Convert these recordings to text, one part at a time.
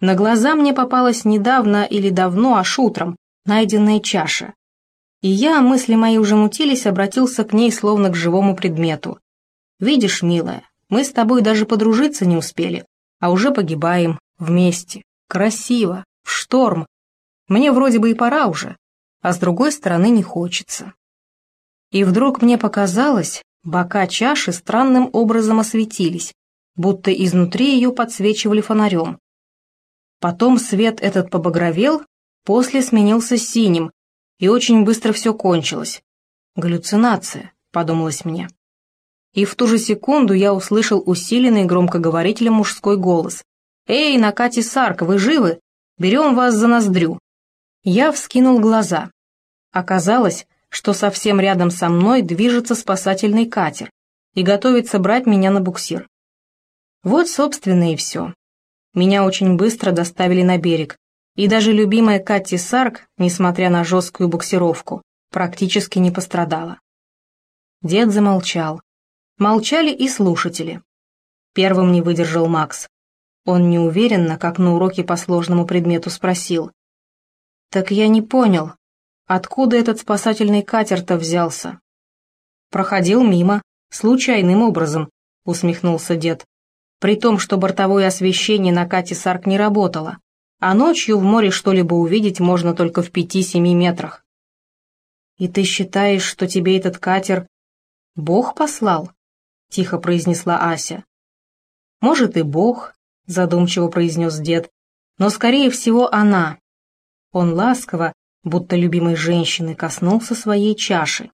На глаза мне попалась недавно или давно, аж утром, найденная чаша. И я, мысли мои уже мутились, обратился к ней словно к живому предмету. «Видишь, милая, мы с тобой даже подружиться не успели, а уже погибаем вместе. Красиво, в шторм. Мне вроде бы и пора уже, а с другой стороны не хочется». И вдруг мне показалось, бока чаши странным образом осветились, будто изнутри ее подсвечивали фонарем. Потом свет этот побагровел, после сменился синим, и очень быстро все кончилось. Галлюцинация, подумалось мне. И в ту же секунду я услышал усиленный громкоговорителем мужской голос. «Эй, Накати Сарк, вы живы? Берем вас за ноздрю». Я вскинул глаза. Оказалось, что совсем рядом со мной движется спасательный катер и готовится брать меня на буксир. Вот, собственно, и все. Меня очень быстро доставили на берег, и даже любимая Катти Сарк, несмотря на жесткую буксировку, практически не пострадала. Дед замолчал. Молчали и слушатели. Первым не выдержал Макс. Он неуверенно, как на уроке по сложному предмету, спросил. «Так я не понял, откуда этот спасательный катер-то взялся?» «Проходил мимо, случайным образом», — усмехнулся дед при том, что бортовое освещение на Кате Сарк не работало, а ночью в море что-либо увидеть можно только в пяти-семи метрах. «И ты считаешь, что тебе этот катер Бог послал?» — тихо произнесла Ася. «Может, и Бог», — задумчиво произнес дед, «но, скорее всего, она». Он ласково, будто любимой женщины, коснулся своей чаши.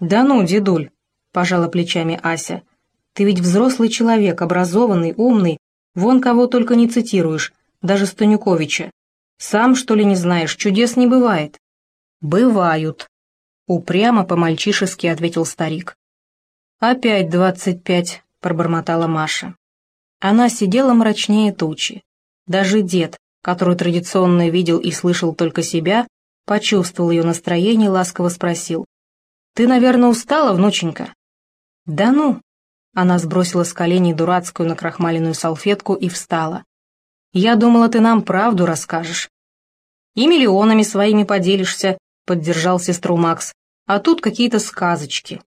«Да ну, дедуль», — пожала плечами Ася, — ты ведь взрослый человек, образованный, умный, вон кого только не цитируешь, даже Станюковича. Сам, что ли, не знаешь, чудес не бывает?» «Бывают», — упрямо по-мальчишески ответил старик. «Опять двадцать пять», — пробормотала Маша. Она сидела мрачнее тучи. Даже дед, который традиционно видел и слышал только себя, почувствовал ее настроение и ласково спросил. «Ты, наверное, устала, внученька?» «Да ну», она сбросила с коленей дурацкую накрахмаленную салфетку и встала. «Я думала, ты нам правду расскажешь». «И миллионами своими поделишься», — поддержал сестру Макс. «А тут какие-то сказочки».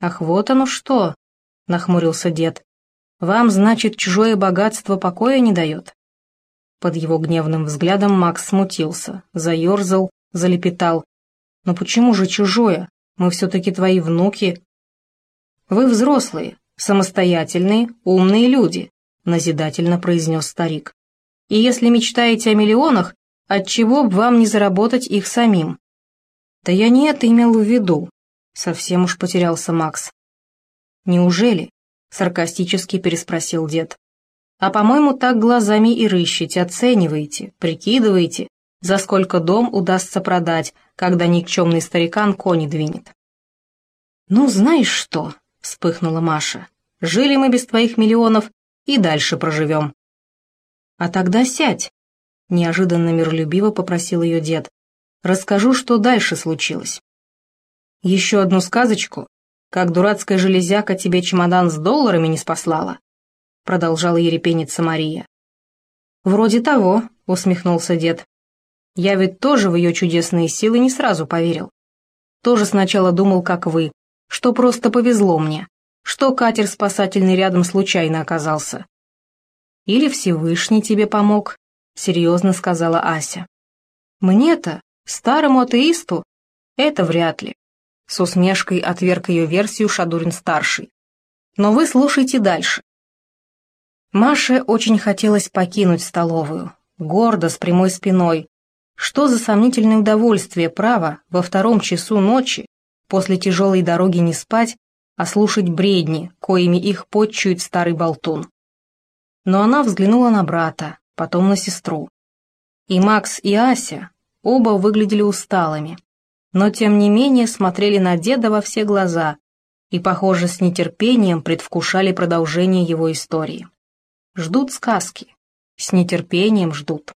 «Ах, вот оно что!» — нахмурился дед. «Вам, значит, чужое богатство покоя не дает?» Под его гневным взглядом Макс смутился, заерзал, залепетал. «Но почему же чужое? Мы все-таки твои внуки». «Вы взрослые, самостоятельные, умные люди», — назидательно произнес старик. «И если мечтаете о миллионах, отчего бы вам не заработать их самим?» «Да я не это имел в виду», — совсем уж потерялся Макс. «Неужели?» — саркастически переспросил дед. «А по-моему, так глазами и рыщете, оцениваете, прикидываете, за сколько дом удастся продать, когда никчемный старикан кони двинет». «Ну, знаешь что?» — вспыхнула Маша. «Жили мы без твоих миллионов и дальше проживем». «А тогда сядь», — неожиданно миролюбиво попросил ее дед. «Расскажу, что дальше случилось». «Еще одну сказочку? Как дурацкая железяка тебе чемодан с долларами не спаслала?» — продолжала ерепениться Мария. «Вроде того», — усмехнулся дед. «Я ведь тоже в ее чудесные силы не сразу поверил. Тоже сначала думал, как вы, что просто повезло мне, что катер спасательный рядом случайно оказался. Или Всевышний тебе помог, серьезно сказала Ася. Мне-то, старому атеисту, это вряд ли. С усмешкой отверг ее версию Шадурин-старший. Но вы слушайте дальше. Маше очень хотелось покинуть столовую, гордо, с прямой спиной. Что за сомнительное удовольствие, право, во втором часу ночи после тяжелой дороги не спать, а слушать бредни, коими их подчует старый болтун. Но она взглянула на брата, потом на сестру. И Макс, и Ася оба выглядели усталыми, но тем не менее смотрели на деда во все глаза и, похоже, с нетерпением предвкушали продолжение его истории. Ждут сказки, с нетерпением ждут.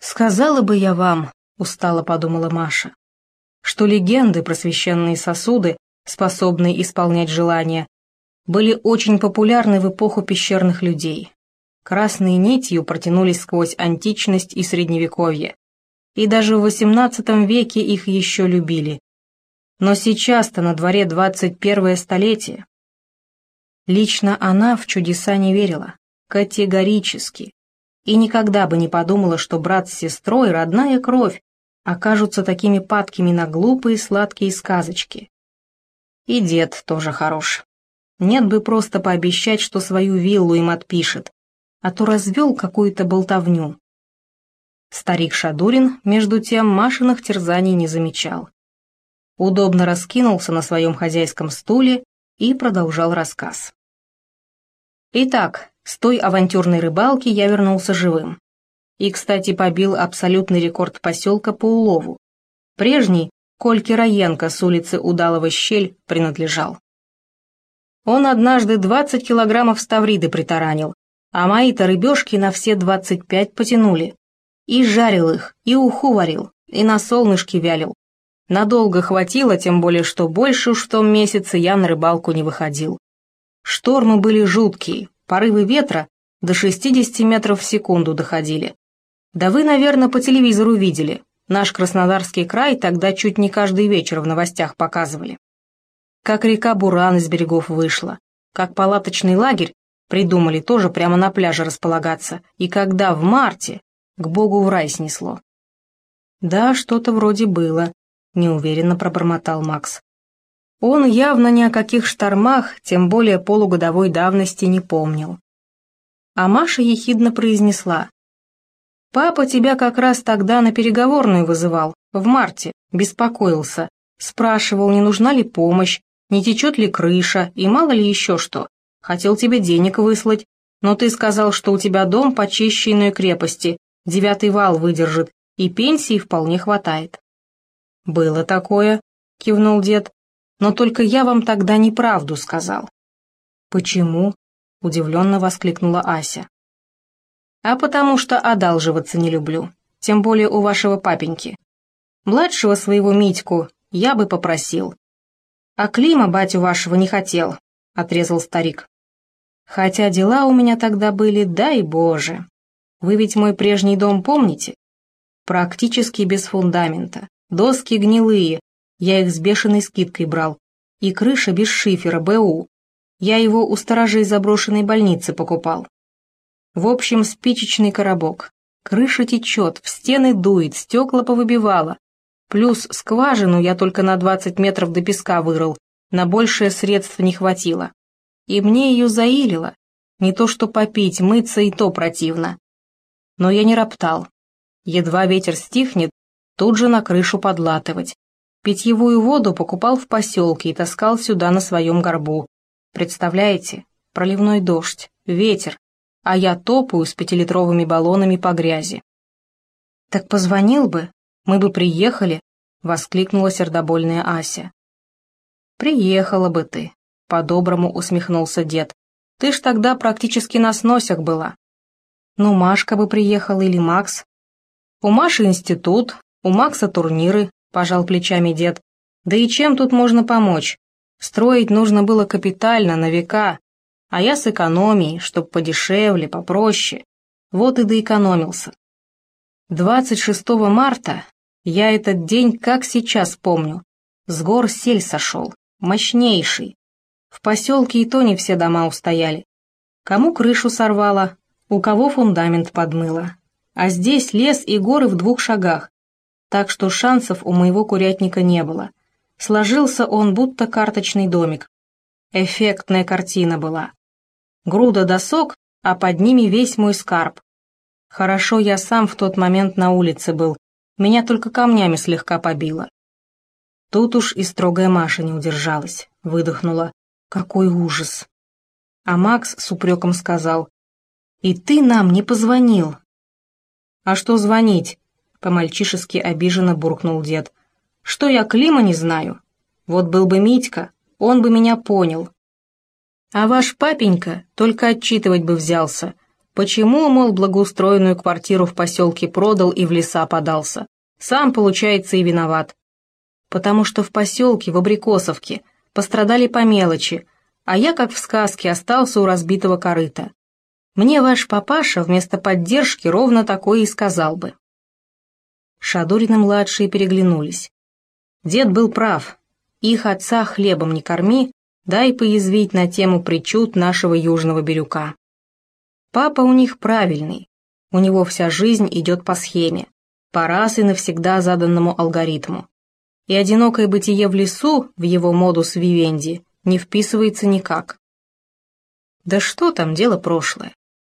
«Сказала бы я вам», — устало подумала Маша, что легенды про священные сосуды, способные исполнять желания, были очень популярны в эпоху пещерных людей. красной нитью протянулись сквозь античность и средневековье. И даже в XVIII веке их еще любили. Но сейчас-то на дворе 21 столетие. Лично она в чудеса не верила. Категорически. И никогда бы не подумала, что брат с сестрой, родная кровь, окажутся такими падкими на глупые сладкие сказочки. И дед тоже хорош. Нет бы просто пообещать, что свою виллу им отпишет, а то развел какую-то болтовню. Старик Шадурин, между тем, Машиных терзаний не замечал. Удобно раскинулся на своем хозяйском стуле и продолжал рассказ. Итак, с той авантюрной рыбалки я вернулся живым. И, кстати, побил абсолютный рекорд поселка по улову. Прежний, Кольке Раенко с улицы Удалова щель, принадлежал. Он однажды 20 килограммов ставриды притаранил, а мои-то рыбешки на все 25 потянули. И жарил их, и уху варил, и на солнышке вялил. Надолго хватило, тем более, что больше уж в том месяце я на рыбалку не выходил. Штормы были жуткие, порывы ветра до 60 метров в секунду доходили. Да вы, наверное, по телевизору видели. Наш Краснодарский край тогда чуть не каждый вечер в новостях показывали. Как река Буран из берегов вышла, как палаточный лагерь придумали тоже прямо на пляже располагаться, и когда в марте к богу в рай снесло. «Да, что-то вроде было», — неуверенно пробормотал Макс. Он явно ни о каких штормах, тем более полугодовой давности, не помнил. А Маша ехидно произнесла. Папа тебя как раз тогда на переговорную вызывал, в марте, беспокоился. Спрашивал, не нужна ли помощь, не течет ли крыша и мало ли еще что. Хотел тебе денег выслать, но ты сказал, что у тебя дом почище иной крепости, девятый вал выдержит, и пенсии вполне хватает. «Было такое», — кивнул дед, — «но только я вам тогда неправду сказал». «Почему?» — удивленно воскликнула Ася а потому что одалживаться не люблю, тем более у вашего папеньки. Младшего своего Митьку я бы попросил. А Клима батю вашего не хотел, — отрезал старик. Хотя дела у меня тогда были, дай Боже. Вы ведь мой прежний дом помните? Практически без фундамента, доски гнилые, я их с бешеной скидкой брал, и крыша без шифера, БУ. Я его у сторожей заброшенной больницы покупал. В общем, спичечный коробок. Крыша течет, в стены дует, стекла повыбивало. Плюс скважину я только на 20 метров до песка вырыл, на большее средств не хватило. И мне ее заилило. Не то что попить, мыться и то противно. Но я не роптал. Едва ветер стихнет, тут же на крышу подлатывать. Питьевую воду покупал в поселке и таскал сюда на своем горбу. Представляете? Проливной дождь, ветер, а я топаю с пятилитровыми баллонами по грязи. «Так позвонил бы, мы бы приехали», — воскликнула сердобольная Ася. «Приехала бы ты», — по-доброму усмехнулся дед. «Ты ж тогда практически на сносях была». «Ну, Машка бы приехала или Макс?» «У Маши институт, у Макса турниры», — пожал плечами дед. «Да и чем тут можно помочь? Строить нужно было капитально, на века, а я с экономией, чтоб подешевле, попроще. Вот и доэкономился. 26 марта я этот день как сейчас помню. С гор сель сошел, мощнейший. В поселке и то не все дома устояли. Кому крышу сорвало, у кого фундамент подмыло. А здесь лес и горы в двух шагах, так что шансов у моего курятника не было. Сложился он будто карточный домик. Эффектная картина была груда досок, а под ними весь мой скарб. Хорошо я сам в тот момент на улице был, меня только камнями слегка побило. Тут уж и строгая Маша не удержалась, выдохнула. Какой ужас! А Макс с упреком сказал, «И ты нам не позвонил». «А что звонить?» — по-мальчишески обиженно буркнул дед. «Что я Клима не знаю? Вот был бы Митька, он бы меня понял, а ваш папенька только отчитывать бы взялся. Почему, мол, благоустроенную квартиру в поселке продал и в леса подался? Сам, получается, и виноват. Потому что в поселке, в Абрикосовке, пострадали по мелочи, а я, как в сказке, остался у разбитого корыта. Мне ваш папаша вместо поддержки ровно такое и сказал бы». Шадурин и младшие переглянулись. Дед был прав. Их отца хлебом не корми, дай поязвить на тему причуд нашего южного бирюка. Папа у них правильный, у него вся жизнь идет по схеме, по раз и навсегда заданному алгоритму. И одинокое бытие в лесу, в его модус вивенди, не вписывается никак. Да что там, дело прошлое.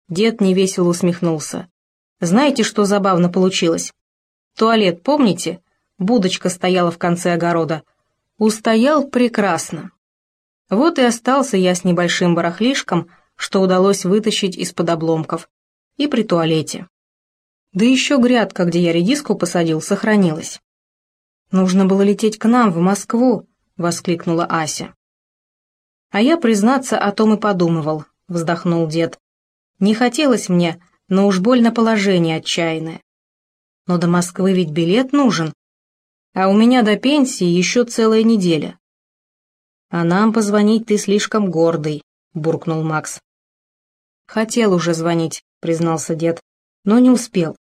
Дед невесело усмехнулся. Знаете, что забавно получилось? Туалет, помните? Будочка стояла в конце огорода. Устоял прекрасно. Вот и остался я с небольшим барахлишком, что удалось вытащить из-под обломков, и при туалете. Да еще грядка, где я редиску посадил, сохранилась. «Нужно было лететь к нам, в Москву», — воскликнула Ася. «А я, признаться, о том и подумывал», — вздохнул дед. «Не хотелось мне, но уж больно положение отчаянное. Но до Москвы ведь билет нужен, а у меня до пенсии еще целая неделя. «А нам позвонить ты слишком гордый», — буркнул Макс. «Хотел уже звонить», — признался дед, — «но не успел.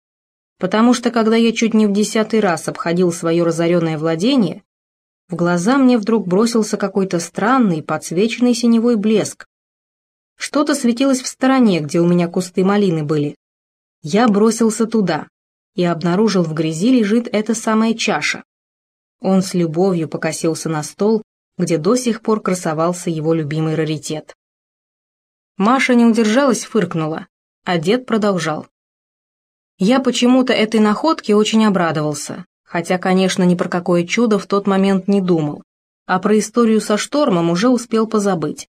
Потому что, когда я чуть не в десятый раз обходил свое разоренное владение, в глаза мне вдруг бросился какой-то странный, подсвеченный синевой блеск. Что-то светилось в стороне, где у меня кусты малины были. Я бросился туда и обнаружил в грязи лежит эта самая чаша. Он с любовью покосился на стол, где до сих пор красовался его любимый раритет. Маша не удержалась, фыркнула, а дед продолжал. Я почему-то этой находке очень обрадовался, хотя, конечно, ни про какое чудо в тот момент не думал, а про историю со штормом уже успел позабыть.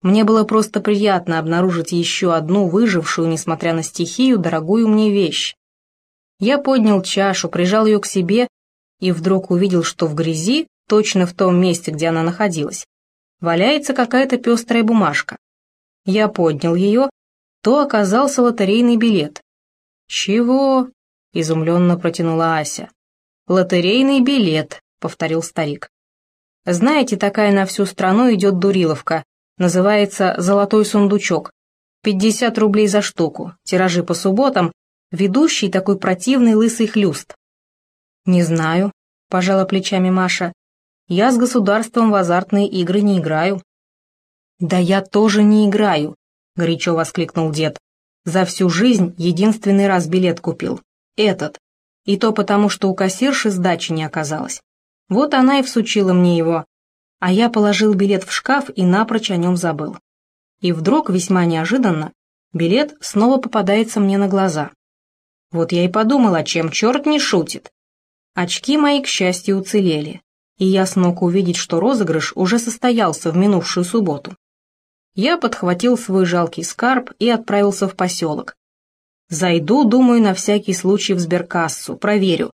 Мне было просто приятно обнаружить еще одну выжившую, несмотря на стихию, дорогую мне вещь. Я поднял чашу, прижал ее к себе и вдруг увидел, что в грязи точно в том месте, где она находилась, валяется какая-то пестрая бумажка. Я поднял ее, то оказался лотерейный билет. «Чего?» — изумленно протянула Ася. «Лотерейный билет», — повторил старик. «Знаете, такая на всю страну идет дуриловка, называется «Золотой сундучок». 50 рублей за штуку, тиражи по субботам, ведущий такой противный лысый хлюст. «Не знаю», — пожала плечами Маша. Я с государством в азартные игры не играю». «Да я тоже не играю», — горячо воскликнул дед. «За всю жизнь единственный раз билет купил. Этот. И то потому, что у кассирши сдачи не оказалось. Вот она и всучила мне его. А я положил билет в шкаф и напрочь о нем забыл. И вдруг, весьма неожиданно, билет снова попадается мне на глаза. Вот я и подумала, чем черт не шутит. Очки мои, к счастью, уцелели и я смог увидеть, что розыгрыш уже состоялся в минувшую субботу. Я подхватил свой жалкий скарб и отправился в поселок. Зайду, думаю, на всякий случай в сберкассу, проверю.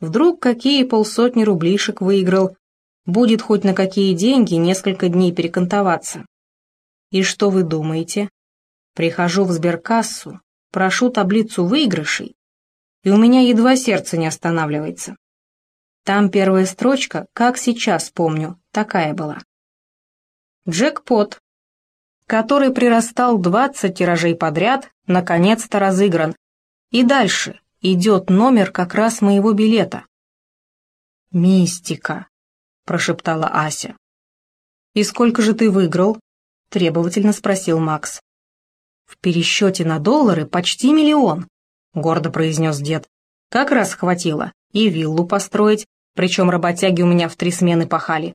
Вдруг какие полсотни рублишек выиграл, будет хоть на какие деньги несколько дней перекантоваться. И что вы думаете? Прихожу в сберкассу, прошу таблицу выигрышей, и у меня едва сердце не останавливается. Там первая строчка, как сейчас помню, такая была. Джекпот, который прирастал 20 тиражей подряд, наконец-то разыгран. И дальше идет номер как раз моего билета. «Мистика», — прошептала Ася. «И сколько же ты выиграл?» — требовательно спросил Макс. «В пересчете на доллары почти миллион», — гордо произнес дед. «Как раз хватило и виллу построить, причем работяги у меня в три смены пахали.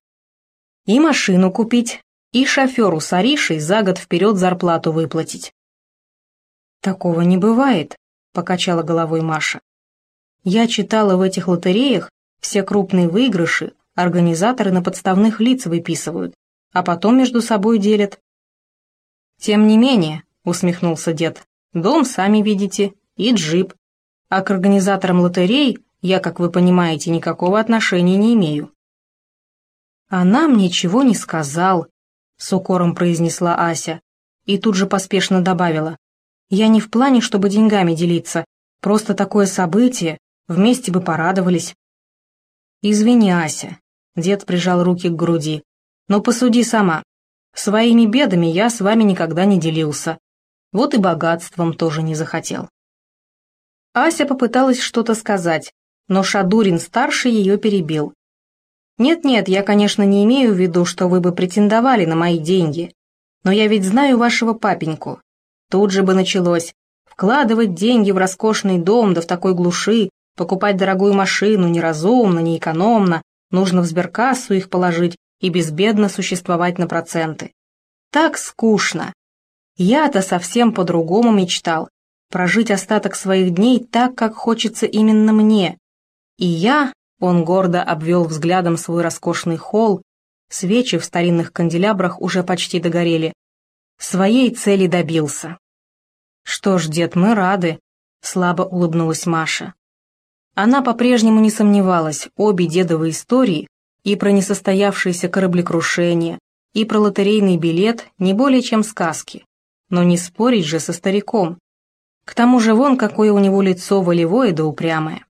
И машину купить, и шоферу с Аришей за год вперед зарплату выплатить. «Такого не бывает», — покачала головой Маша. «Я читала в этих лотереях, все крупные выигрыши организаторы на подставных лиц выписывают, а потом между собой делят». «Тем не менее», — усмехнулся дед, — «дом сами видите, и джип. А к организаторам лотерей я, как вы понимаете, никакого отношения не имею». «А нам ничего не сказал», — с укором произнесла Ася, и тут же поспешно добавила. «Я не в плане, чтобы деньгами делиться, просто такое событие, вместе бы порадовались». «Извини, Ася», — дед прижал руки к груди, — «но посуди сама. Своими бедами я с вами никогда не делился. Вот и богатством тоже не захотел. Ася попыталась что-то сказать, но Шадурин-старший ее перебил. «Нет-нет, я, конечно, не имею в виду, что вы бы претендовали на мои деньги, но я ведь знаю вашего папеньку. Тут же бы началось. Вкладывать деньги в роскошный дом, да в такой глуши, покупать дорогую машину неразумно, неэкономно, нужно в сберкассу их положить и безбедно существовать на проценты. Так скучно. Я-то совсем по-другому мечтал. Прожить остаток своих дней так, как хочется именно мне. И я, он гордо обвел взглядом свой роскошный холл, свечи в старинных канделябрах уже почти догорели, своей цели добился. «Что ж, дед, мы рады», — слабо улыбнулась Маша. Она по-прежнему не сомневалась, обе дедовые истории и про несостоявшееся кораблекрушение, и про лотерейный билет не более чем сказки. Но не спорить же со стариком. К тому же вон какое у него лицо волевое да упрямое.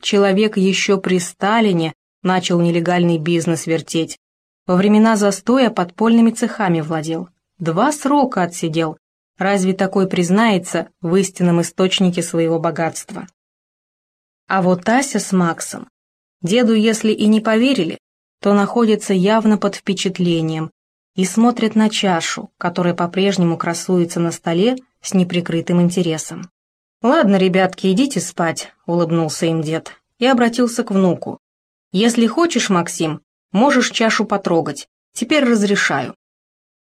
Человек еще при Сталине начал нелегальный бизнес вертеть. Во времена застоя подпольными цехами владел. Два срока отсидел. Разве такой признается в истинном источнике своего богатства? А вот Ася с Максом. Деду, если и не поверили, то находятся явно под впечатлением и смотрят на чашу, которая по-прежнему красуется на столе с неприкрытым интересом. «Ладно, ребятки, идите спать», — улыбнулся им дед и обратился к внуку. «Если хочешь, Максим, можешь чашу потрогать. Теперь разрешаю».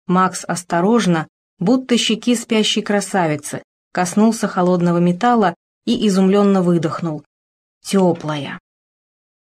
Макс осторожно, будто щеки спящей красавицы, коснулся холодного металла и изумленно выдохнул. «Теплая».